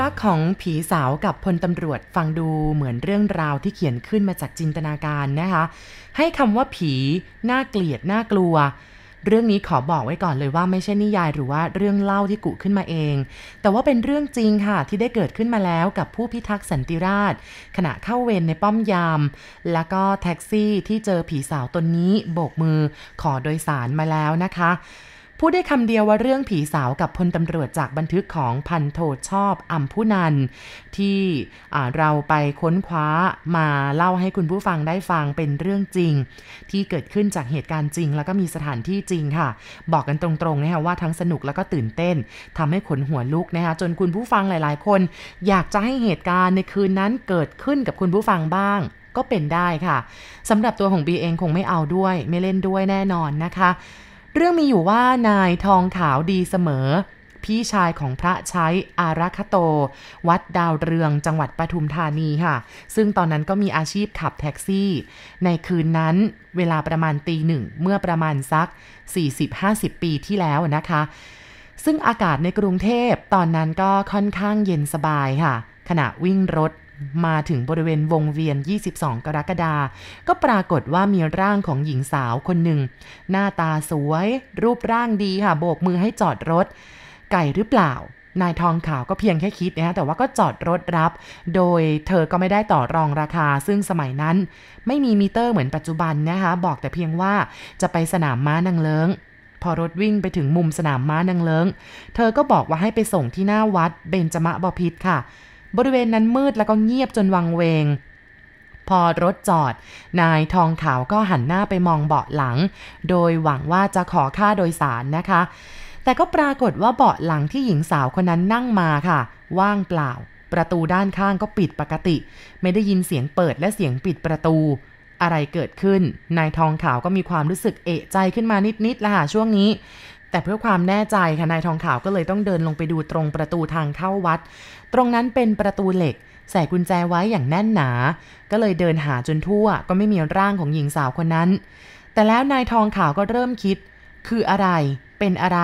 รักของผีสาวกับพลตำรวจฟังดูเหมือนเรื่องราวที่เขียนขึ้นมาจากจินตนาการนะคะ ให้คำว่าผีน่าเกลียดน่ากลัว เรื่องนี้ขอบอกไว้ก่อนเลยว่าไม่ใช่นิยายหรือว่าเรื่องเล่าที่กุขึ้นมาเอง แต่ว่าเป็นเรื่องจริงค่ะที่ได้เกิดขึ้นมาแล้วกับผู้พิทักษ์สันติราษฎร์ขณะเข้าเวรในป้อมยาม แล้วก็แท็กซี่ที่เจอผีสาวตนนี้โบกมือขอโดยสารมาแล้วนะคะ พูดได้คำเดียวว่าเรื่องผีสาวกับพลตำรวจจากบันทึกของพันโทชอบอัมพุนัน ที่เราไปค้นคว้ามาเล่าให้คุณผู้ฟังได้ฟังเป็นเรื่องจริง ที่เกิดขึ้นจากเหตุการณ์จริง แล้วก็มีสถานที่จริงค่ะ บอกกันตรงๆนะคะว่าทั้งสนุกแล้วก็ตื่นเต้นทำให้ขนหัวลุกนะคะจนคุณผู้ฟังหลายๆ คน อยากจะให้เหตุการณ์ในคืนนั้นเกิดขึ้นกับคุณผู้ฟังบ้างก็เป็นได้ค่ะสำหรับตัวของบีเองคงไม่เอาด้วย ไม่เล่นด้วยแน่นอนนะคะ เรื่องมีอยู่ว่านายทองขาวดีเสมอ พี่ชายของพระใช้อารัคโต วัดดาวเรืองจังหวัดปทุมธานีค่ะ ซึ่งตอนนั้นก็มีอาชีพขับแท็กซี่ ในคืนนั้นเวลาประมาณตีหนึ่งเมื่อประมาณสัก 40-50 ปีที่แล้วนะคะซึ่งอากาศในกรุงเทพตอนนั้นก็ค่อนข้างเย็นสบายค่ะ ขณะวิ่งรถ มาถึงบริเวณวงเวียน 22 กรกฎาก็ปรากฏว่ามีร่างของหญิงสาวคนหนึ่ง หน้าตาสวย รูปร่างดีค่ะ โบกมือให้จอดรถ ไก่หรือเปล่า นายทองขาวก็เพียงแค่คิดนะแต่ว่าก็จอดรถรับ โดยเธอก็ไม่ได้ต่อรองราคา ซึ่งสมัยนั้น ไม่มีมิเตอร์เหมือนปัจจุบันนะคะ บอกแต่เพียงว่าจะไปสนามม้านางเลิงพอรถวิ่งไปถึงมุมสนามม้านางเลิง เธอก็บอกว่าให้ไปส่งที่หน้าวัดเบญจมะบพิษค่ะ บริเวณนั้นมืดแล้วก็เงียบจนวังเวง พอรถจอด นายทองขาวก็หันหน้าไปมองเบาะหลัง โดยหวังว่าจะขอค่าโดยสารนะคะ แต่ก็ปรากฏว่าเบาะหลังที่หญิงสาวคนนั้นนั่งมาค่ะ ว่างเปล่า ประตูด้านข้างก็ปิดปกติ ไม่ได้ยินเสียงเปิดและเสียงปิดประตูอะไรเกิดขึ้น นายทองขาวก็มีความรู้สึกเอะใจขึ้นมานิดๆละค่ะช่วงนี้ แต่เพื่อความแน่ใจค่ะนายทองขาวก็เลยต้องเดินลงไปดูตรงประตูทางเข้าวัด ตรงนั้นเป็นประตูเหล็ก ใส่กุญแจไว้อย่างแน่นหนา ก็เลยเดินหาจนทั่ว ก็ไม่มีร่างของหญิงสาวคนนั้น แต่แล้วนายทองขาวก็เริ่มคิด คืออะไร เป็นอะไร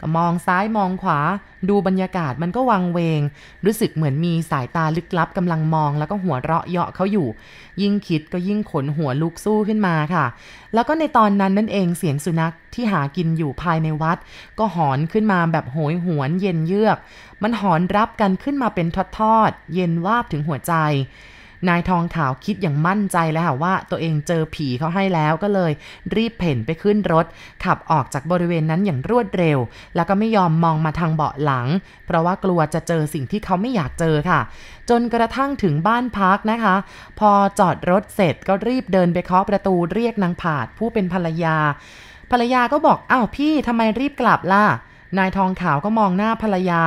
ก็มองซ้ายมองขวา ดูบรรยากาศมันก็วังเวง รู้สึกเหมือนมีสายตาลึกลับกำลังมอง แล้วก็หัวเราะเยาะเขาอยู่ ยิ่งคิดก็ยิ่งขนหัวลุกสู้ขึ้นมาค่ะ แล้วก็ในตอนนั้นนั่นเองเสียงสุนัขที่หากินอยู่ภายในวัด ก็หอนขึ้นมาแบบโหยหวนเย็นเยือก มันหอนรับกันขึ้นมาเป็นทอดๆเย็นวาบถึงหัวใจ นายทองขาวคิดอย่างมั่นใจแล้วค่ะว่าตัวเองเจอผีเขาให้แล้วก็เลย รีบเพ่นไปขึ้นรถ ขับออกจากบริเวณนั้นอย่างรวดเร็ว แล้วก็ไม่ยอมมองมาทางเบาะหลัง เพราะว่ากลัวจะเจอสิ่งที่เขาไม่อยากเจอค่ะ จนกระทั่งถึงบ้านพักนะคะ พอจอดรถเสร็จก็รีบเดินไปเคาะประตูเรียกนางผาดผู้เป็นภรรยา ภรรยาก็บอกอ้าวพี่ทำไมรีบกลับล่ะ นายทองขาวก็มองหน้าภรรยา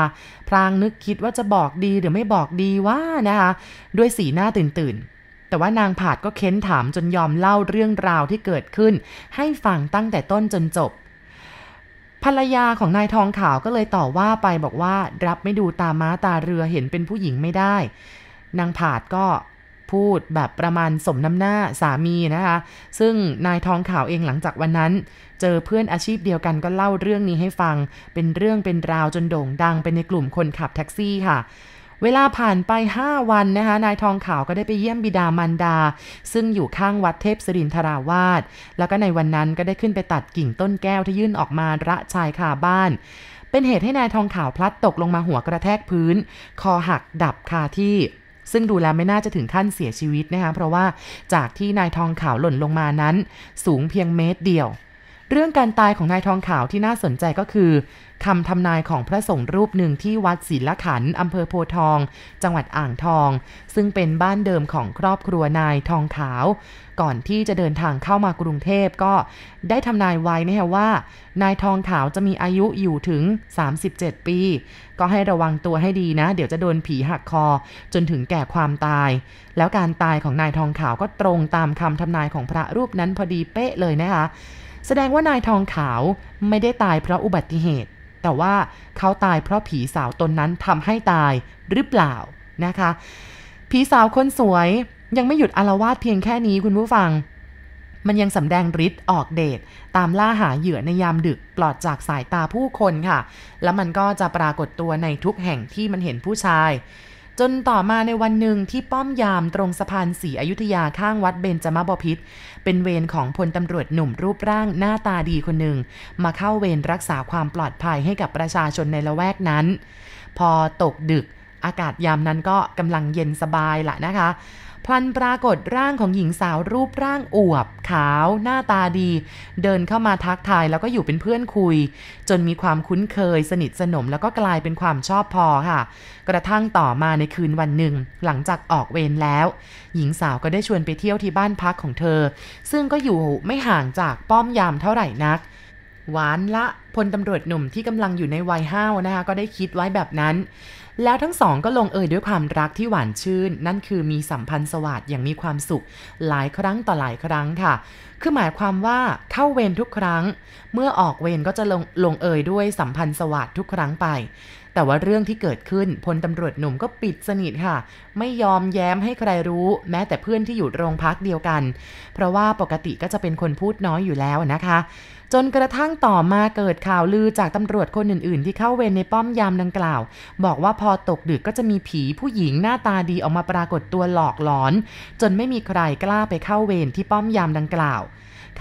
พรางนึกคิดว่าจะบอกดีหรือไม่บอกดีว่านะคะ ด้วยสีหน้าตื่นตื่นแต่ว่านางผาดก็เค้นถามจนยอมเล่าเรื่องราวที่เกิดขึ้น ให้ฟังตั้งแต่ต้นจนจบ ภรรยาของนายทองขาวก็เลยต่อว่าไปบอกว่ารับไม่ดูตาม้าตาเรือเห็นเป็นผู้หญิงไม่ได้ นางผาดก็ พูดแบบประมาณสมน้ำหน้าสามีนะคะ ซึ่งนายทองขาวเองหลังจากวันนั้น เจอเพื่อนอาชีพเดียวกันก็เล่าเรื่องนี้ให้ฟัง เป็นเรื่องเป็นราวจนโด่งดังไปในกลุ่มคนขับแท็กซี่ค่ะเวลาผ่านไป 5 วันนะคะ นายทองขาวก็ได้ไปเยี่ยมบิดามารดา ซึ่งอยู่ข้างวัดเทพสรินทราวาส แล้วก็ในวันนั้นก็ได้ขึ้นไปตัดกิ่งต้นแก้วที่ยื่นออกมาระชายคาบ้าน เป็นเหตุให้นายทองขาวพลัดตกลงมาหัวกระแทกพื้น คอหักดับคาที่ ซึ่งดูแลไม่น่าจะถึงขั้นเสียชีวิตนะคะเพราะว่าจากที่นายทองขาวหล่นลงมานั้น สูงเพียงเมตรเดียว เรื่องการตายของนายทองขาวที่น่าสนใจก็คือคำทำนายของพระสงฆ์รูปหนึ่งที่วัดศิลขันอำเภอโพทอง จังหวัดอ่างทอง ซึ่งเป็นบ้านเดิมของครอบครัวนายทองขาว ก่อนที่จะเดินทางเข้ามากรุงเทพก็ได้ทำนายไว้นะฮะว่า นายทองขาวจะมีอายุอยู่ถึง 37 ปี ก็ให้ระวังตัวให้ดีนะ เดี๋ยวจะโดนผีหักคอ จนถึงแก่ความตาย แล้วการตายของนายทองขาวก็ตรงตามคำทำนายของพระรูปนั้นพอดีเป๊ะเลยนะคะแสดงว่านายทองขาวไม่ได้ตายเพราะอุบัติเหตุ แต่ว่าเขาตายเพราะผีสาวตนนั้นทำให้ตายหรือเปล่านะคะ ผีสาวคนสวย ยังไม่หยุดอารวาสเพียงแค่นี้คุณผู้ฟัง มันยังสำแดงฤทธิ์ออกเดชตามล่าหาเหยื่อในยามดึกปลอดจากสายตาผู้คนค่ะ แล้วมันก็จะปรากฏตัวในทุกแห่งที่มันเห็นผู้ชาย จนต่อมาในวันหนึ่งที่ป้อมยามตรงสะพานสีอยุธยาข้างวัดเบญจมบพิษ เป็นเวรของพลตำรวจหนุ่มรูปร่างหน้าตาดีคนหนึ่งมาเข้าเวรรักษาความปลอดภัยให้กับประชาชนในละแวกนั้น พอตกดึกอากาศยามนั้นก็กำลังเย็นสบายละนะคะ พลันปรากฏร่างของหญิงสาวรูปร่างอวบ ขาว หน้าตาดี เดินเข้ามาทักทายแล้วก็อยู่เป็นเพื่อนคุย จนมีความคุ้นเคย สนิทสนมแล้วก็กลายเป็นความชอบพอค่ะ กระทั่งต่อมาในคืนวันหนึ่ง หลังจากออกเวรแล้ว หญิงสาวก็ได้ชวนไปเที่ยวที่บ้านพักของเธอ ซึ่งก็อยู่ไม่ห่างจากป้อมยามเท่าไหร่นักหวานละพลตำรวจหนุ่มที่กำลังอยู่ในวัยห้าวนะคะ ก็ได้คิดไว้แบบนั้น แล้วทั้งสองก็ลงเอยด้วยความรักที่หวานชื่น นั่นคือมีสัมพันธ์สวัสดิ์อย่างมีความสุข หลายครั้งต่อหลายครั้งค่ะ คือหมายความว่าเข้าเวรทุกครั้ง เมื่อออกเวรก็จะลงลงเอยด้วยสัมพันธ์สวัสดิ์ทุกครั้งไป แต่ว่าเรื่องที่เกิดขึ้นพลตำรวจหนุ่มก็ปิดสนิทค่ะ ไม่ยอมแย้มให้ใครรู้ แม้แต่เพื่อนที่อยู่โรงพักเดียวกัน เพราะว่าปกติก็จะเป็นคนพูดน้อยอยู่แล้วนะคะ จนกระทั่งต่อมาเกิดข่าวลือจากตำรวจคนอื่น ๆ ที่เข้าเวรในป้อมยามดังกล่าว บอกว่าพอตกดึกก็จะมีผีผู้หญิงหน้าตาดีออกมาปรากฏตัวหลอกหลอน จนไม่มีใครกล้าไปเข้าเวรที่ป้อมยามดังกล่าว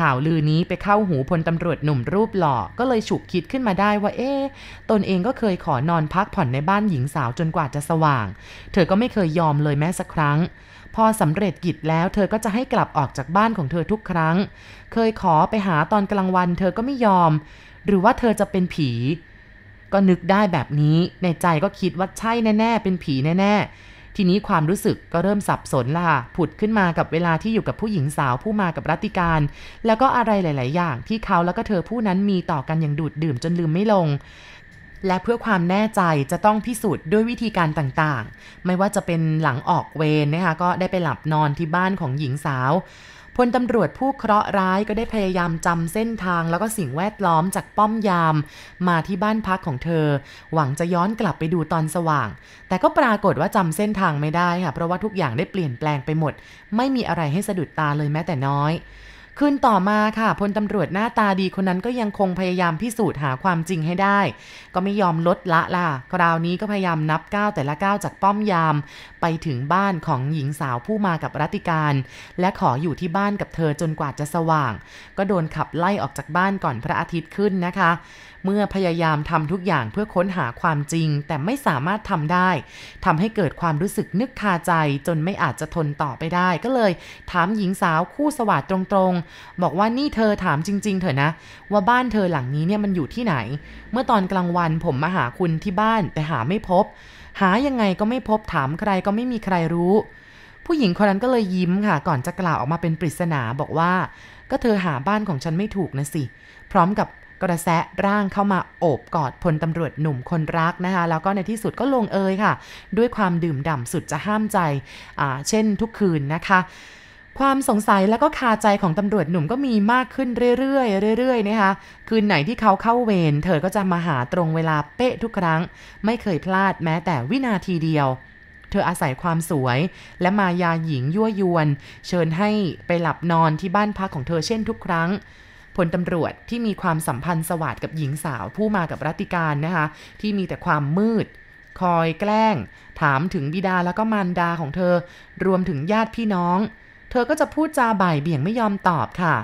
ข่าวลือนี้ไปเข้าหูพลตำรวจหนุ่มรูปหล่อ ก็เลยฉุกคิดขึ้นมาได้ว่าเอ๊ตนเองก็เคยขอนอนพักผ่อนในบ้านหญิงสาวจนกว่าจะสว่าง เธอก็ไม่เคยยอมเลยแม้สักครั้ง พอสำเร็จกิจแล้วเธอก็จะให้กลับออกจากบ้านของเธอทุกครั้ง เคยขอไปหาตอนกลางวัน เธอก็ไม่ยอม หรือว่าเธอจะเป็นผี ก็นึกได้แบบนี้ในใจก็คิดว่าใช่แน่ๆ เป็นผีแน่ๆ ทีนี้ความรู้สึกก็เริ่มสับสนล่ะ ผุดขึ้นมากับเวลาที่อยู่กับผู้หญิงสาวผู้มากับรัติการ แล้วก็อะไรหลาย ๆ อย่างที่เขาแล้วก็เธอผู้นั้นมีต่อกันอย่างดูดดื่มจนลืมไม่ลง และเพื่อความแน่ใจจะต้องพิสูจน์ด้วยวิธีการต่างๆ ไม่ว่าจะเป็นหลังออกเวรนะคะก็ได้ไปหลับนอนที่บ้านของหญิงสาวพลตำรวจผู้เคราะห์ร้ายก็ได้พยายามจำเส้นทางแล้วก็สิ่งแวดล้อมจากป้อมยาม มาที่บ้านพักของเธอ หวังจะย้อนกลับไปดูตอนสว่าง แต่ก็ปรากฏว่าจำเส้นทางไม่ได้ค่ะเพราะว่าทุกอย่างได้เปลี่ยนแปลงไปหมด ไม่มีอะไรให้สะดุดตาเลยแม้แต่น้อย คืนต่อมาค่ะพลตำรวจหน้าตาดีคนนั้นก็ยังคงพยายามพิสูจน์หาความจริงให้ได้ ก็ไม่ยอมลดละล่ะ คราวนี้ก็พยายามนับก้าวแต่ละก้าวจากป้อมยาม ไปถึงบ้านของหญิงสาวผู้มากับรัติการ และขออยู่ที่บ้านกับเธอจนกว่าจะสว่าง ก็โดนขับไล่ออกจากบ้านก่อนพระอาทิตย์ขึ้นนะคะ เมื่อพยายามทำทุกอย่างเพื่อค้นหาความจริง แต่ไม่สามารถทำได้ทำให้เกิดความรู้สึกนึกคาใจจนไม่อาจจะทนต่อไปได้ ก็เลยถามหญิงสาวคู่สวัสดตรงๆ บอกว่านี่เธอถามจริง ๆ เถอะนะ ว่าบ้านเธอหลังนี้เนี่ยมันอยู่ที่ไหน เมื่อตอนกลางวันผมมาหาคุณที่บ้านแต่หาไม่พบ หายังไงก็ไม่พบถามใครก็ไม่มีใครรู้ ผู้หญิงคนนั้นก็เลยยิ้มค่ะ ก่อนจะกล่าวออกมาเป็นปริศนาบอกว่า ก็เธอหาบ้านของฉันไม่ถูกนะสิ พร้อมกับ กระแสร่างเข้ามาโอบกอดพลตำรวจหนุ่มคนรักนะคะ แล้วก็ในที่สุดก็ลงเอยค่ะ ด้วยความดื่มด่ำสุดจะห้ามใจเช่นทุกคืนนะคะความสงสัยแล้วก็คาใจของตำรวจหนุ่มก็มีมากขึ้นเรื่อยๆเรื่อยๆนะคะคืนไหนที่เขาเข้าเวรเธอก็จะมาหาตรงเวลาเป๊ะทุกครั้ง ไม่เคยพลาดแม้แต่วินาทีเดียว เธออาศัยความสวย และมายาหญิงยั่วยวน เชิญให้ไปหลับนอนที่บ้านพักของเธอเช่นทุกครั้ง พลตำรวจที่มีความสัมพันธ์สวัสดกับหญิงสาวผู้มากับรัติการนะคะ ที่มีแต่ความมืด คอยแกล้ง ถามถึงบิดาแล้วก็มารดาของเธอ รวมถึงญาติพี่น้อง เธอก็จะพูดจาบ่ายเบี่ยงไม่ยอมตอบค่ะ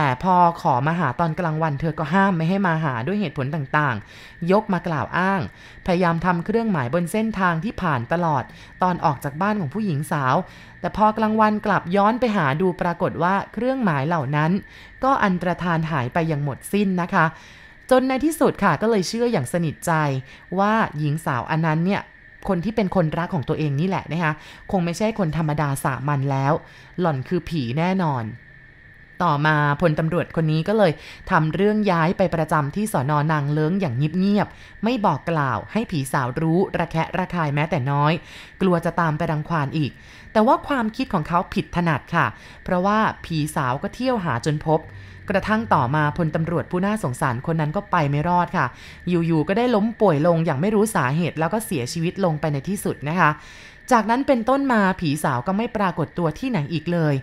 แต่พอขอมาหาตอนกลางวันเธอก็ห้ามไม่ให้มาหาด้วยเหตุผลต่างๆ ยกมากล่าวอ้าง พยายามทำเครื่องหมายบนเส้นทางที่ผ่านตลอด ตอนออกจากบ้านของผู้หญิงสาว แต่พอกลางวันกลับย้อนไปหาดูปรากฏว่าเครื่องหมายเหล่านั้น ก็อันตรธานหายไปอย่างหมดสิ้นนะคะ จนในที่สุดค่ะก็เลยเชื่ออย่างสนิทใจว่าหญิงสาวอันนั้นเนี่ยคนที่เป็นคนรักของตัวเองนี่แหละนะคะ คงไม่ใช่คนธรรมดาสามัญแล้ว หล่อนคือผีแน่นอน ต่อมาพลตำรวจคนนี้ก็เลยทำเรื่องย้ายไปประจำที่สอนอนางเลิ้งอย่างเงียบๆไม่บอกกล่าวให้ผีสาวรู้ระแคะระคายแม้แต่น้อย กลัวจะตามไปรังควานอีก แต่ว่าความคิดของเขาผิดถนัดค่ะ เพราะว่าผีสาวก็เที่ยวหาจนพบ กระทั่งต่อมาพลตำรวจผู้น่าสงสารคนนั้นก็ไปไม่รอดค่ะ อยู่ๆก็ได้ล้มป่วยลงอย่างไม่รู้สาเหตุแล้วก็เสียชีวิตลงไปในที่สุดนะคะ จากนั้นเป็นต้นมาผีสาวก็ไม่ปรากฏตัวที่ไหนอีกเลย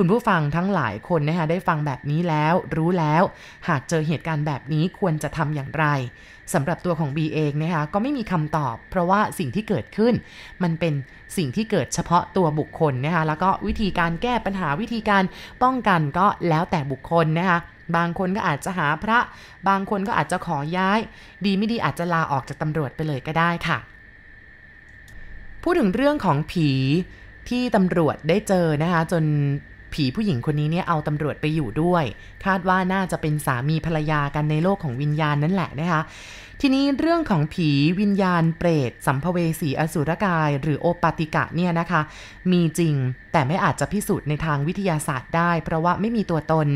คุณผู้ฟังทั้งหลายคนนะคะได้ฟังแบบนี้แล้วรู้แล้ว หากเจอเหตุการณ์แบบนี้ควรจะทำอย่างไรสำหรับตัวของบีเองนะคะก็ไม่มีคำตอบ เพราะว่าสิ่งที่เกิดขึ้น มันเป็นสิ่งที่เกิดเฉพาะตัวบุคคลนะคะแล้วก็วิธีการแก้ปัญหาวิธีการป้องกันก็แล้วแต่บุคคลนะคะบางคนก็อาจจะหาพระ บางคนก็อาจจะขอย้าย ดีไม่ดีอาจจะลาออกจากตำรวจไปเลยก็ได้ค่ะ พูดถึงเรื่องของผีที่ตำรวจได้เจอนะคะ จน ผีผู้หญิงคนนี้เนี่ยเอาตำรวจไปอยู่ด้วย คาดว่าน่าจะเป็นสามีภรรยากันในโลกของวิญญาณนั่นแหละนะคะทีนี้เรื่องของผีวิญญาณเปรต สัมภเวสีอสุรกาย หรือโอปติกะเนี่ยนะคะ มีจริงแต่ไม่อาจจะพิสูจน์ในทางวิทยาศาสตร์ได้ เพราะว่าไม่มีตัวตน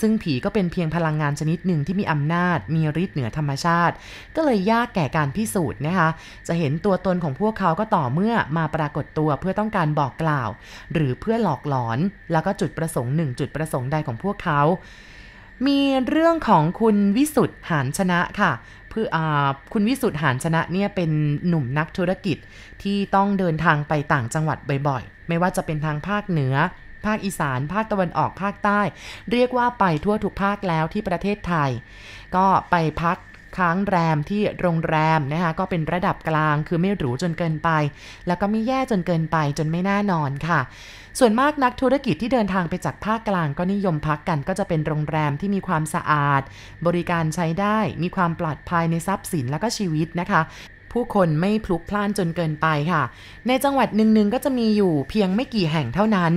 ซึ่งผีก็เป็นเพียงพลังงานชนิดหนึ่งที่มีอำนาจ มีฤทธิ์เหนือธรรมชาติ ก็เลยยากแก่การพิสูจน์นะคะ จะเห็นตัวตนของพวกเขาก็ต่อเมื่อมาปรากฏตัวเพื่อต้องการบอกกล่าว หรือเพื่อหลอกหลอน แล้วก็จุดประสงค์หนึ่งจุดประสงค์ใดของพวกเขามีเรื่องของคุณวิสุทธ์หานชนะค่ะ พื่ออคุณวิสุทธ์หานชนะเนี่ยเป็นหนุ่มนักธุรกิจที่ต้องเดินทางไปต่างจังหวัดบ่อยๆ ไม่ว่าจะเป็นทางภาคเหนือ ภาคอีสาน ภาคตะวันออกภาคใต้ เรียกว่าไปทั่วทุกภาคแล้วที่ประเทศไทย ก็ไปพัก ค้างแรมที่โรงแรมนะคะก็เป็นระดับกลางคือไม่หรูจนเกินไป แล้วก็ไม่แย่จนเกินไปจนไม่น่านอนค่ะ ส่วนมากนักธุรกิจที่เดินทางไปจากภาคกลางก็นิยมพักกัน ก็จะเป็นโรงแรมที่มีความสะอาด บริการใช้ได้มีความปลอดภัยในทรัพย์สินและก็ชีวิตนะคะ ผู้คนไม่พลุกพล่านจนเกินไปค่ะ ในจังหวัดหนึ่งๆก็จะมีอยู่เพียงไม่กี่แห่งเท่านั้น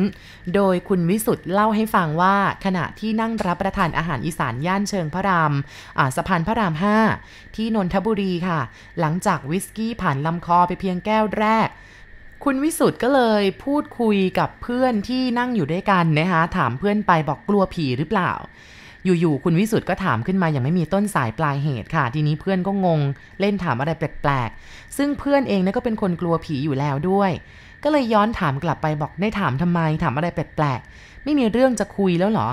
โดยคุณวิสุทธ์เล่าให้ฟังว่าขณะที่นั่งรับประทานอาหารอีสานย่านเชิงพระรามสะพานพระราม 5 ที่นนทบุรีค่ะ หลังจากวิสกี้ผ่านลำคอไปเพียงแก้วแรกคุณวิสุทธ์ก็เลยพูดคุยกับเพื่อนที่นั่งอยู่ด้วยกันนะคะถามเพื่อนไปบอกกลัวผีหรือเปล่า อยู่ๆคุณวิสุทธ์ก็ถามขึ้นมาอย่างไม่มีต้นสายปลายเหตุค่ะ ทีนี้เพื่อนก็งง เล่นถามอะไรแปลกๆ ซึ่งเพื่อนเองนี่ยก็เป็นคนกลัวผีอยู่แล้วด้วย ก็เลยย้อนถามกลับไปบอกได้ถามทำไมถามอะไรแปลกๆ ไม่มีเรื่องจะคุยแล้วเหรอ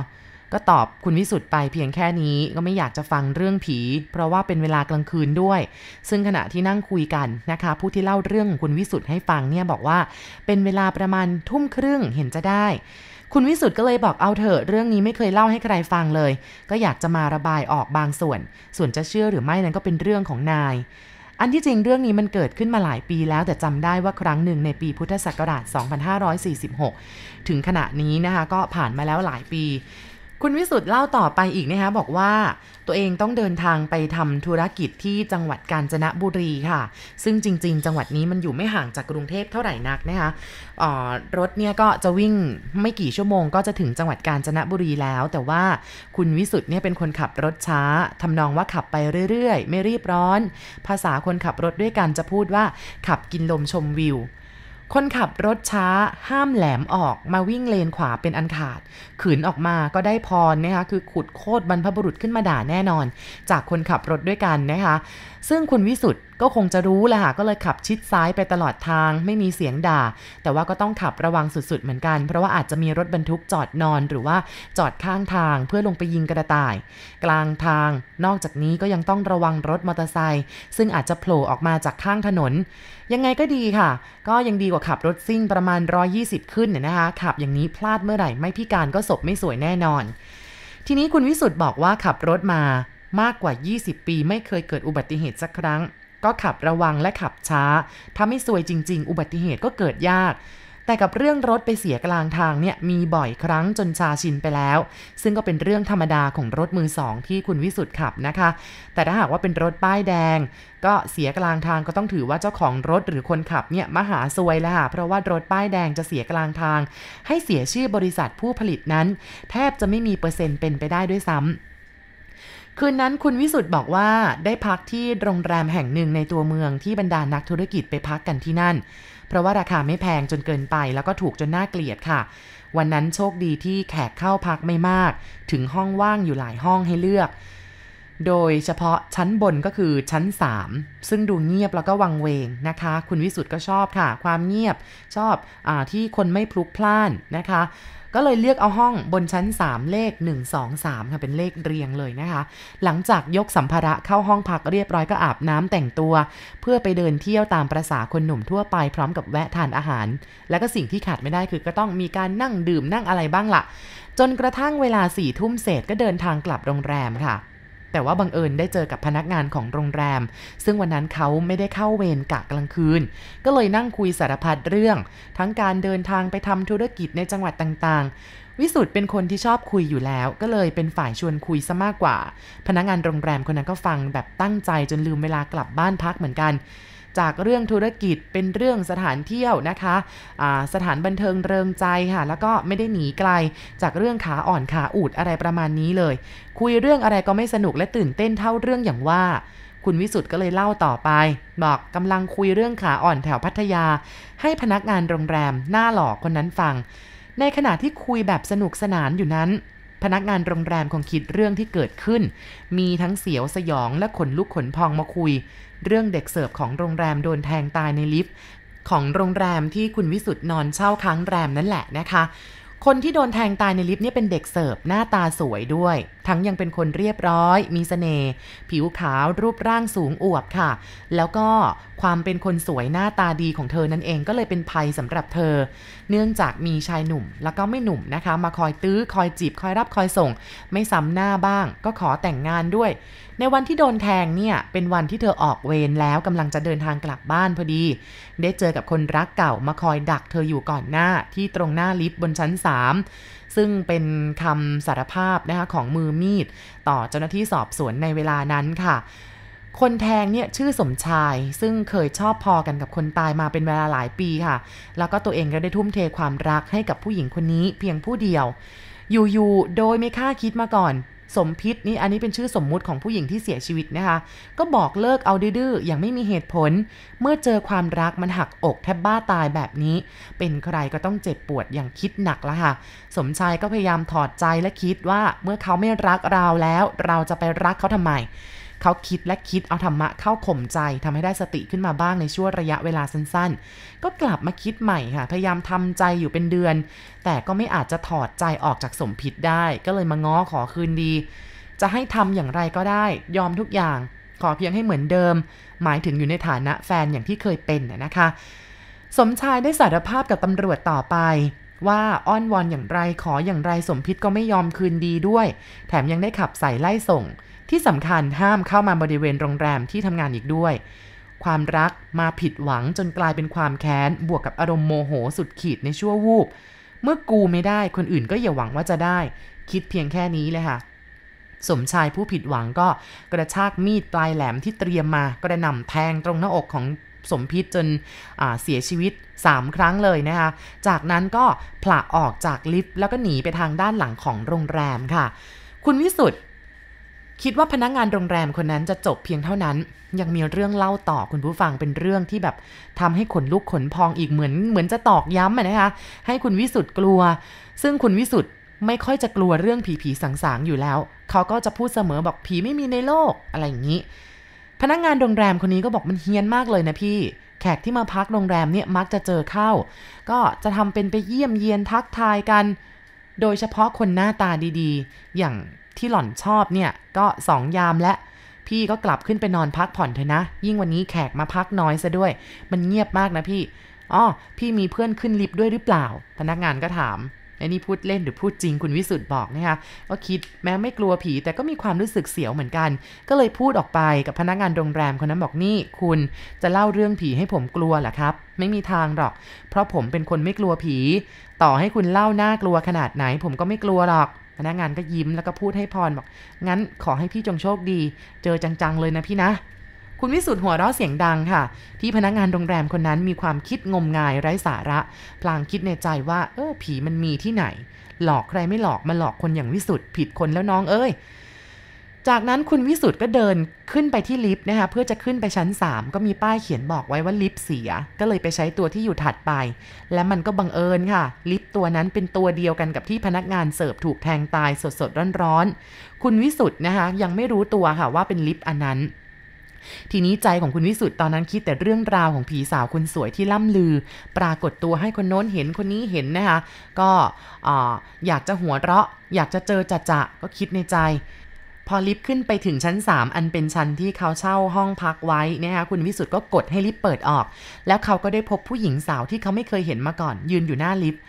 ก็ตอบคุณวิสุทธ์ไปเพียงแค่นี้ก็ไม่อยากจะฟังเรื่องผี เพราะว่าเป็นเวลากลางคืนด้วย ซึ่งขณะที่นั่งคุยกันนะคะ ผู้ที่เล่าเรื่องของคุณวิสุทธ์ให้ฟังเนี่ยบอกว่า เป็นเวลาประมาณทุ่มครึ่งเห็นจะได้ คุณวิสุทธ์ก็เลยบอกเอาเถอะเรื่องนี้ไม่เคยเล่าให้ใครฟังเลย ก็อยากจะมาระบายออกบางส่วน ส่วนจะเชื่อหรือไม่นั้นก็เป็นเรื่องของนาย อันที่จริงเรื่องนี้มันเกิดขึ้นมาหลายปีแล้ว แต่จำได้ว่าครั้งหนึ่งในปีพุทธศักราช 2546 ถึงขณะนี้นะคะก็ผ่านมาแล้วหลายปี คุณวิสุทธ์เล่าต่อไปอีกนะคะบอกว่าตัวเองต้องเดินทางไปทำธุรกิจที่จังหวัดกาญจนบุรีค่ะ ซึ่งจริง ๆ จังหวัดนี้มันอยู่ไม่ห่างจากกรุงเทพเท่าไหร่นักนะคะรถเนี่ยก็จะวิ่งไม่กี่ชั่วโมงก็จะถึงจังหวัดกาญจนบุรีแล้ว แต่ว่าคุณวิสุทธ์เนี่ยเป็นคนขับรถช้าทำนองว่าขับไปเรื่อยๆ ไม่รีบร้อน ภาษาคนขับรถด้วยกันจะพูดว่าขับกินลมชมวิว คนขับรถช้าห้ามแหลมออกมาวิ่งเลนขวาเป็นอันขาด ขืนออกมาก็ได้พรนะคะคือขุดโคตรบรรพบุรุษขึ้นมาด่าแน่นอน จากคนขับรถด้วยกันนะคะ ซึ่งคุณวิสุทธ์ ก็คงจะรู้แหละค่ะก็เลยขับชิดซ้ายไปตลอดทาง ไม่มีเสียงด่า แต่ว่าก็ต้องขับระวังสุดๆเหมือนกัน เพราะว่าอาจจะมีรถบรรทุกจอดนอนหรือว่าจอดข้างทางเพื่อลงไปยิงกระต่าย กลางทาง นอกจากนี้ก็ยังต้องระวังรถมอเตอร์ไซค์ซึ่งอาจจะโผล่ออกมาจากข้างถนน ยังไงก็ดีค่ะ ก็ยังดีกว่าขับรถซิ่งประมาณ 120 ขึ้นเนี่ยนะคะขับอย่างนี้พลาดเมื่อไหร่ไม่พิการก็ศพไม่สวยแน่นอน ทีนี้คุณวิสุทธ์บอกว่าขับรถมามากกว่า 20 ปีไม่เคยเกิดอุบัติเหตุสักครั้ง ก็ขับระวังและขับช้าทำให้ซวยจริง ๆ อุบัติเหตุก็เกิดยาก แต่กับเรื่องรถไปเสียกลางทางเนี่ยมีบ่อยครั้งจนชาชินไปแล้ว ซึ่งก็เป็นเรื่องธรรมดาของรถมือสองที่คุณวิสุทธ์ขับนะคะ แต่ถ้าหากว่าเป็นรถป้ายแดง ก็เสียกลางทางก็ต้องถือว่าเจ้าของรถหรือคนขับเนี่ยมหาซวยแล้วค่ะเพราะว่ารถป้ายแดงจะเสียกลางทาง ให้เสียชื่อบริษัทผู้ผลิตนั้น แทบจะไม่มีเปอร์เซ็นต์เป็นไปได้ด้วยซ้ำ คืนนั้นคุณวิสุทธ์บอกว่าได้พักที่โรงแรมแห่งหนึ่งในตัวเมืองที่บรรดานักธุรกิจไปพักกันที่นั่น เพราะว่าราคาไม่แพงจนเกินไปแล้วก็ถูกจนน่าเกลียดค่ะ วันนั้นโชคดีที่แขกเข้าพักไม่มาก ถึงห้องว่างอยู่หลายห้องให้เลือก โดยเฉพาะชั้นบนก็คือชั้น 3 ซึ่งดูเงียบแล้วก็วังเวงนะคะ คุณวิสุทธ์ก็ชอบค่ะ ความเงียบชอบอที่คนไม่พลุกพล่านนะคะ ก็เลยเลือกเอาห้องบนชั้น 3 เลข 1 2 3 ค่ะเป็นเลขเรียงเลยนะคะ หลังจากยกสัมภาระเข้าห้องพักเรียบร้อยก็อาบน้ำแต่งตัว เพื่อไปเดินเที่ยวตามประษาคนหนุ่มทั่วไปพร้อมกับแวะทานอาหาร แล้วก็สิ่งที่ขาดไม่ได้คือก็ต้องมีการนั่งดื่มนั่งอะไรบ้างละ่ะ จนกระทั่งเวลาสี่ทุ่มเศษก็เดินทางกลับโรงแรมค่ะ แต่ว่าบังเอิญได้เจอกับพนักงานของโรงแรม ซึ่งวันนั้นเขาไม่ได้เข้าเวรกะกลางคืน ก็เลยนั่งคุยสารพัดเรื่อง ทั้งการเดินทางไปทำธุรกิจในจังหวัดต่างๆ วิสุทธ์เป็นคนที่ชอบคุยอยู่แล้ว ก็เลยเป็นฝ่ายชวนคุยซะมากกว่า พนักงานโรงแรมคนนั้นก็ฟังแบบตั้งใจจนลืมเวลากลับบ้านพักเหมือนกัน จากเรื่องธุรกิจเป็นเรื่องสถานเที่ยวนะคะะสถานบันเทิงเริงใจค่ะ แล้วก็ไม่ได้หนีไกล จากเรื่องขาอ่อนขาอูดอะไรประมาณนี้เลย คุยเรื่องอะไรก็ไม่สนุกและตื่นเต้นเท่าเรื่องอย่างว่า คุณวิสุทธ์ก็เลยเล่าต่อไป บอกกำลังคุยเรื่องขาอ่อนแถวพัทยา ให้พนักงานโรงแรมหน้าหลอกคนนั้นฟัง ในขณะที่คุยแบบสนุกสนานอยู่นั้นพนักงานโรงแรมคงคิดเรื่องที่เกิดขึ้น มีทั้งเสียวสยองและขนลุกขนพองมาคุย เรื่องเด็กเสิร์ฟของโรงแรมโดนแทงตายในลิฟต์ของโรงแรมที่คุณวิสุทธ์นอนเช่าค้างแรมนั่นแหละนะคะ คนที่โดนแทงตายในลิฟต์นี่เป็นเด็กเสิร์ฟหน้าตาสวยด้วย ทั้งยังเป็นคนเรียบร้อย มีสเสน่ห์ผิวขาวรูปร่างสูงอวบค่ะ แล้วก็ความเป็นคนสวยหน้าตาดีของเธอนั่นเองก็เลยเป็นภัยสำหรับเธอ เนื่องจากมีชายหนุ่มแล้วก็ไม่หนุ่มนะคะ มาคอยตื้อคอยจีบคอยรับคอยส่ง ไม่ซ้ำหน้าบ้าง ก็ขอแต่งงานด้วยในวันที่โดนแทงเนี่ยเป็นวันที่เธอออกเวรแล้วกำลังจะเดินทางกลับบ้านพอดี ได้เจอกับคนรักเก่ามาคอยดักเธออยู่ก่อนหน้าที่ตรงหน้าลิฟต์บนชั้น 3 ซึ่งเป็นคำสารภาพนะคะของมือมีด ต่อเจ้าหน้าที่สอบสวนในเวลานั้นค่ะคนแทงเนี่ยชื่อสมชาย ซึ่งเคยชอบพอกันกับคนตายมาเป็นเวลาหลายปีค่ะ แล้วก็ตัวเองก็ได้ทุ่มเทความรักให้กับผู้หญิงคนนี้เพียงผู้เดียว อยู่ๆ โดยไม่คาดคิดมาก่อน สมพิษนี่อันนี้เป็นชื่อสมมุติของผู้หญิงที่เสียชีวิตนะคะ ก็บอกเลิกเอาดื้ออย่างไม่มีเหตุผล เมื่อเจอความรักมันหักอกแทบบ้าตายแบบนี้ เป็นใครก็ต้องเจ็บปวดอย่างคิดหนักละค่ะ สมชายก็พยายามถอดใจและคิดว่าเมื่อเขาไม่รักเราแล้ว เราจะไปรักเขาทำไม เขาคิดและคิดเอาธรรมะเข้าข่มใจทำให้ได้สติขึ้นมาบ้างในช่วงระยะเวลาสั้นๆ ก็กลับมาคิดใหม่ค่ะ พยายามทำใจอยู่เป็นเดือน แต่ก็ไม่อาจจะถอดใจออกจากสมผิดได้ ก็เลยมาง้อขอคืนดี จะให้ทำอย่างไรก็ได้ ยอมทุกอย่าง ขอเพียงให้เหมือนเดิม หมายถึงอยู่ในฐานะแฟนอย่างที่เคยเป็นนะคะ สมชายได้สารภาพกับตำรวจต่อไป ว่าอ้อนวอนอย่างไรขออย่างไรสมพิษก็ไม่ยอมคืนดีด้วย แถมยังได้ขับใส่ไล่ส่ง ที่สำคัญห้ามเข้ามาบริเวณโรงแรมที่ทำงานอีกด้วย ความรักมาผิดหวังจนกลายเป็นความแค้น บวกกับอารมณ์โมโหสุดขีดในชั่ววูบ เมื่อกูไม่ได้คนอื่นก็อย่าหวังว่าจะได้ คิดเพียงแค่นี้เลยค่ะสมชายผู้ผิดหวังก็กระชากมีดปลายแหลมที่เตรียมมาก็ได้นำแทงตรงหน้าอกของ สมพิษจนเสียชีวิต 3 ครั้งเลยนะคะ จากนั้นก็ผละออกจากลิฟต์แล้วก็หนีไปทางด้านหลังของโรงแรมค่ะ คุณวิสุทธ์คิดว่าพนักงงานโรงแรมคนนั้นจะจบเพียงเท่านั้น ยังมีเรื่องเล่าต่อคุณผู้ฟังเป็นเรื่องที่แบบทำให้ขนลุกขนพองอีกเหมือนเหมือนจะตอกย้ำนะคะ ให้คุณวิสุทธ์กลัว ซึ่งคุณวิสุทธ์ไม่ค่อยจะกลัวเรื่องผีผีสางๆอยู่แล้ว เขาก็จะพูดเสมอบอกผีไม่มีในโลกอะไรอย่างนี้ พนักงงานโรงแรมคนนี้ก็บอกมันเฮี้ยนมากเลยนะพี่ แขกที่มาพักโรงแรมเนี่ยมักจะเจอเข้า ก็จะทำเป็นไปเยี่ยมเยียนทักทายกัน โดยเฉพาะคนหน้าตาดีๆ อย่างที่หล่อนชอบเนี่ยก็สองยามและพี่ก็กลับขึ้นไปนอนพักผ่อนเถอะนะ ยิ่งวันนี้แขกมาพักน้อยซะด้วย มันเงียบมากนะพี่อ๋อพี่มีเพื่อนขึ้นลิฟต์ด้วยหรือเปล่า พนักงานก็ถาม ไอ้นี่พูดเล่นหรือพูดจริงคุณวิสุทธ์บอกนะคะก็คิดแม้ไม่กลัวผี แต่ก็มีความรู้สึกเสียวเหมือนกัน ก็เลยพูดออกไปกับพนักงานโรงแรมคนนั้นบอกนี่ คุณจะเล่าเรื่องผีให้ผมกลัวเหรอครับ ไม่มีทางหรอก เพราะผมเป็นคนไม่กลัวผี ต่อให้คุณเล่าน่ากลัวขนาดไหน ผมก็ไม่กลัวหรอกพนักงานก็ยิ้มแล้วก็พูดให้พรบอกงั้นขอให้พี่จงโชคดี เจอจังๆเลยนะพี่นะ คุณวิสุทธ์หัวเราะเสียงดังค่ะ ที่พนักงานโรงแรมคนนั้นมีความคิดงมงายไร้สาระ พลางคิดในใจว่า เออผีมันมีที่ไหน หลอกใครไม่หลอกมาหลอกคนอย่างวิสุทธ์ผิดคนแล้วน้องเอ้ยจากนั้นคุณวิสุทธ์ก็เดินขึ้นไปที่ลิฟต์นะคะเพื่อจะขึ้นไปชั้น 3 ก็มีป้ายเขียนบอกไว้ว่าลิฟต์เสีย ก็เลยไปใช้ตัวที่อยู่ถัดไป และมันก็บังเอิญค่ะ ลิฟต์ตัวนั้นเป็นตัวเดียวกันกับที่พนักงานเสิร์ฟถูกแทงตายสดๆร้อนๆคุณวิสุทธ์นะคะยังไม่รู้ตัวค่ะว่าเป็นลิฟต์อันนั้น ทีนี้ใจของคุณวิสุทธ์ตอนนั้นคิดแต่เรื่องราวของผีสาวคนสวยที่ล่ำลือ ปรากฏตัวให้คนโน้นเห็นคนนี้เห็นนะคะ ก็อยากจะหัวเราะ อยากจะเจอจะจะก็คิดในใจพอลิฟต์ขึ้นไปถึงชั้น 3 อันเป็นชั้นที่เขาเช่าห้องพักไว้นะคะคุณวิสุทธ์ก็กดให้ลิฟต์เปิดออก แล้วเขาก็ได้พบผู้หญิงสาวที่เขาไม่เคยเห็นมาก่อน ยืนอยู่หน้าลิฟต์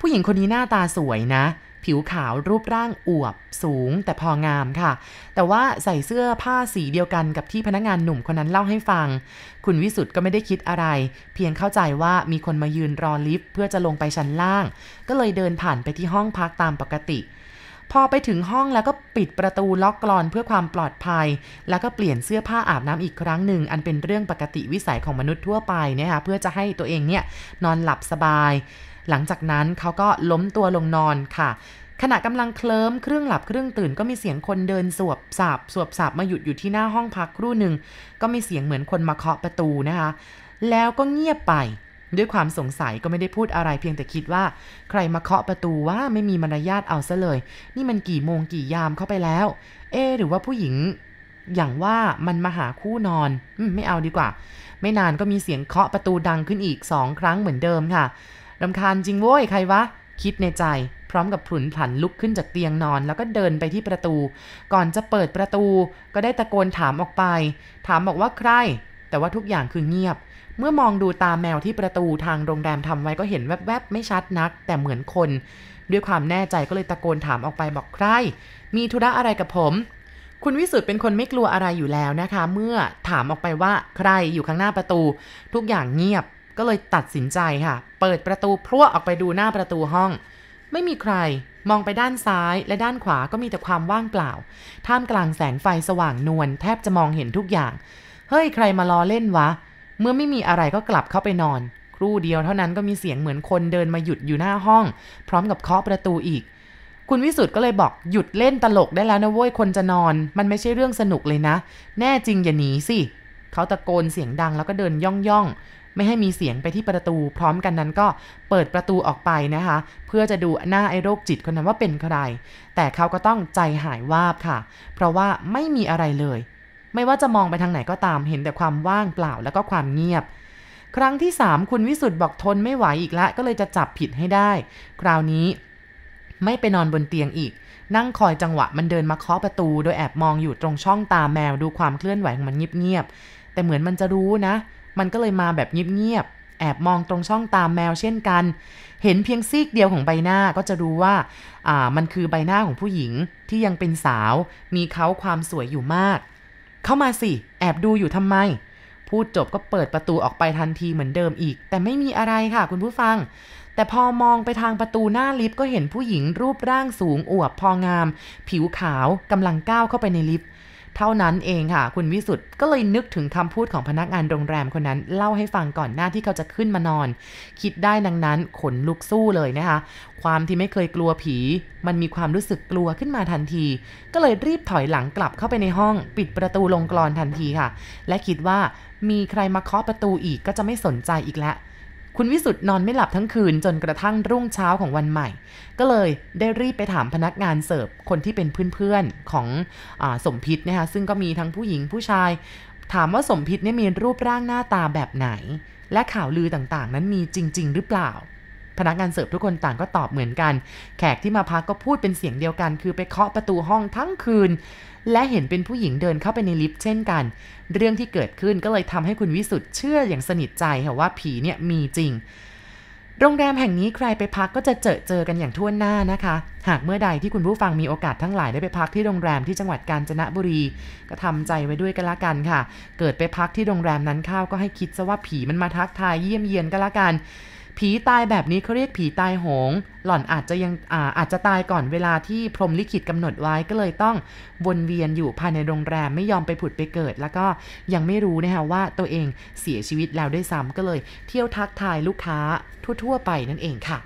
ผู้หญิงคนนี้หน้าตาสวยนะ ผิวขาวรูปร่างอวบสูงแต่พองามค่ะ แต่ว่าใส่เสื้อผ้าสีเดียวกันกับที่พนักงานหนุ่มคนนั้นเล่าให้ฟัง คุณวิสุทธ์ก็ไม่ได้คิดอะไร เพียงเข้าใจว่ามีคนมายืนรอลิฟต์เพื่อจะลงไปชั้นล่าง ก็เลยเดินผ่านไปที่ห้องพักตามปกติพอไปถึงห้องแล้วก็ปิดประตูล็อกกรอนเพื่อความปลอดภัย แล้วก็เปลี่ยนเสื้อผ้าอาบน้ำอีกครั้งหนึ่ง อันเป็นเรื่องปกติวิสัยของมนุษย์ทั่วไปนะคะเพื่อจะให้ตัวเองเนี่ยนอนหลับสบาย หลังจากนั้นเขาก็ล้มตัวลงนอนค่ะ ขณะกำลังเคลิ้มเครื่องหลับเครื่องตื่นก็มีเสียงคนเดินสวบสาบสวบสาบมาหยุดอยู่ที่หน้าห้องพักครู่หนึ่งก็มีเสียงเหมือนคนมาเคาะประตูนะคะ แล้วก็เงียบไปด้วยความสงสัยก็ไม่ได้พูดอะไรเพียงแต่คิดว่า ใครมาเคาะประตูว่าไม่มีมารยาทเอาซะเลย นี่มันกี่โมงกี่ยามเข้าไปแล้ว เอ หรือว่าผู้หญิง อย่างว่ามันมาหาคู่นอนอมไม่เอาดีกว่า ไม่นานก็มีเสียงเคาะประตูดังขึ้นอีกสองครั้งเหมือนเดิมค่ะ รำคาญจริงโว้ยใครวะ คิดในใจ พร้อมกับผุนผันลุกขึ้นจากเตียงนอน แล้วก็เดินไปที่ประตู ก่อนจะเปิดประตู ก็ได้ตะโกนถามออกไป ถามบอกว่าใคร แต่ว่าทุกอย่างคือเงียบ เมื่อมองดูตาแมวที่ประตูทางโรงแรมทำไว้ก็เห็นแวบๆ ไม่ชัดนัก แต่เหมือนคน ด้วยความแน่ใจก็เลยตะโกนถามออกไปบอกใคร มีธุระอะไรกับผมคุณวิสุทธ์เป็นคนไม่กลัวอะไรอยู่แล้วนะคะ เมื่อถามออกไปว่าใครอยู่ข้างหน้าประตู ทุกอย่างเงียบ ก็เลยตัดสินใจค่ะ เปิดประตูพรวออกไปดูหน้าประตูห้อง ไม่มีใคร มองไปด้านซ้ายและด้านขวาก็มีแต่ความว่างเปล่า ท่ามกลางแสงไฟสว่างนวลแทบจะมองเห็นทุกอย่าง เฮ้ยใครมาล้อเล่นวะ เมื่อไม่มีอะไรก็กลับเข้าไปนอน ครู่เดียวเท่านั้นก็มีเสียงเหมือนคนเดินมาหยุดอยู่หน้าห้อง พร้อมกับเคาะประตูอีก คุณวิสุทธ์ก็เลยบอกหยุดเล่นตลกได้แล้วนะเว้ยคนจะนอน มันไม่ใช่เรื่องสนุกเลยนะ แน่จริงอย่าหนีสิเขาตะโกนเสียงดังแล้วก็เดินย่องย่อง ไม่ให้มีเสียงไปที่ประตูพร้อมกันนั้นก็เปิดประตูออกไปนะคะ เพื่อจะดูหน้าไอ้โรคจิตคนนั้นว่าเป็นใคร แต่เขาก็ต้องใจหายวาบค่ะ เพราะว่าไม่มีอะไรเลย ไม่ว่าจะมองไปทางไหนก็ตามเห็นแต่ความว่างเปล่าแล้วก็ความเงียบครั้งที่สามคุณวิสุทธ์บอกทนไม่ไหวอีกแล้วก็เลยจะจับผิดให้ได้ คราวนี้ไม่ไปนอนบนเตียงอีก นั่งคอยจังหวะมันเดินมาเคาะประตู โดยแอบมองอยู่ตรงช่องตาแมวดูความเคลื่อนไหวของมันเงียบๆแต่เหมือนมันจะรู้นะ มันก็เลยมาแบบเงียบๆแอบมองตรงช่องตามแมวเช่นกัน เห็นเพียงซีกเดียวของใบหน้าก็จะรู้ว่าอ่ามันคือใบหน้าของผู้หญิงที่ยังเป็นสาว มีเขาความสวยอยู่มาก เข้ามาสิ แอบดูอยู่ทำไม พูดจบก็เปิดประตูออกไปทันทีเหมือนเดิมอีก แต่ไม่มีอะไรค่ะคุณผู้ฟัง แต่พอมองไปทางประตูหน้าลิฟต์ก็เห็นผู้หญิงรูปร่างสูงอวบพองาม ผิวขาวกำลังก้าวเข้าไปในลิฟต์ เท่านั้นเองค่ะ คุณวิสุทธ์ก็เลยนึกถึงคำพูดของพนักงานโรงแรมคนนั้น เล่าให้ฟังก่อนหน้าที่เขาจะขึ้นมานอน คิดได้ดังนั้นขนลุกสู้เลยนะคะ ความที่ไม่เคยกลัวผี มันมีความรู้สึกกลัวขึ้นมาทันที ก็เลยรีบถอยหลังกลับเข้าไปในห้อง ปิดประตูลงกรอนทันทีค่ะ และคิดว่ามีใครมาเคาะประตูอีกก็จะไม่สนใจอีกแล้ว คุณวิสุทธ์นอนไม่หลับทั้งคืนจนกระทั่งรุ่งเช้าของวันใหม่ ก็เลยได้รีบไปถามพนักงานเสิร์ฟคนที่เป็นเพื่อนๆของอสมพิษนะคะซึ่งก็มีทั้งผู้หญิงผู้ชาย ถามว่าสมพิษเนี่ยมีรูปร่างหน้าตาแบบไหน และข่าวลือต่างๆ นั้นมีจริง ๆ หรือเปล่า พนักงานเสิร์ฟทุกคนต่างก็ตอบเหมือนกัน แขกที่มาพักก็พูดเป็นเสียงเดียวกัน คือไปเคาะประตูห้องทั้งคืน และเห็นเป็นผู้หญิงเดินเข้าไปในลิฟต์เช่นกัน เรื่องที่เกิดขึ้นก็เลยทำให้คุณวิสุทธ์เชื่ออย่างสนิทใจค่ะว่าผีเนี่ยมีจริงโรงแรมแห่งนี้ใครไปพักก็จะเจอเจอกันอย่างทั่วหน้านะคะ หากเมื่อใดที่คุณผู้ฟังมีโอกาสทั้งหลายได้ไปพักที่โรงแรมที่จังหวัดกาญจนบุรี ก็ทำใจไว้ด้วยกันละกันค่ะ เกิดไปพักที่โรงแรมนั้นเข้าก็ให้คิดซะว่าผีมันมาทักทายเยี่ยมเยียนกันละกัน ผีตายแบบนี้เขาเรียกผีตายโหง หล่อนอาจจะยังอาอาจจะตายก่อนเวลาที่พรมลิขิตกำหนดไว้ก็เลยต้องวนเวียนอยู่ภายในโรงแรมไม่ยอมไปผุดไปเกิด แล้วก็ยังไม่รู้นะคะว่าตัวเองเสียชีวิตแล้วด้วยซ้ำก็เลย เที่ยวทักทายลูกค้าทั่ว ๆ ไปนั่นเองค่ะ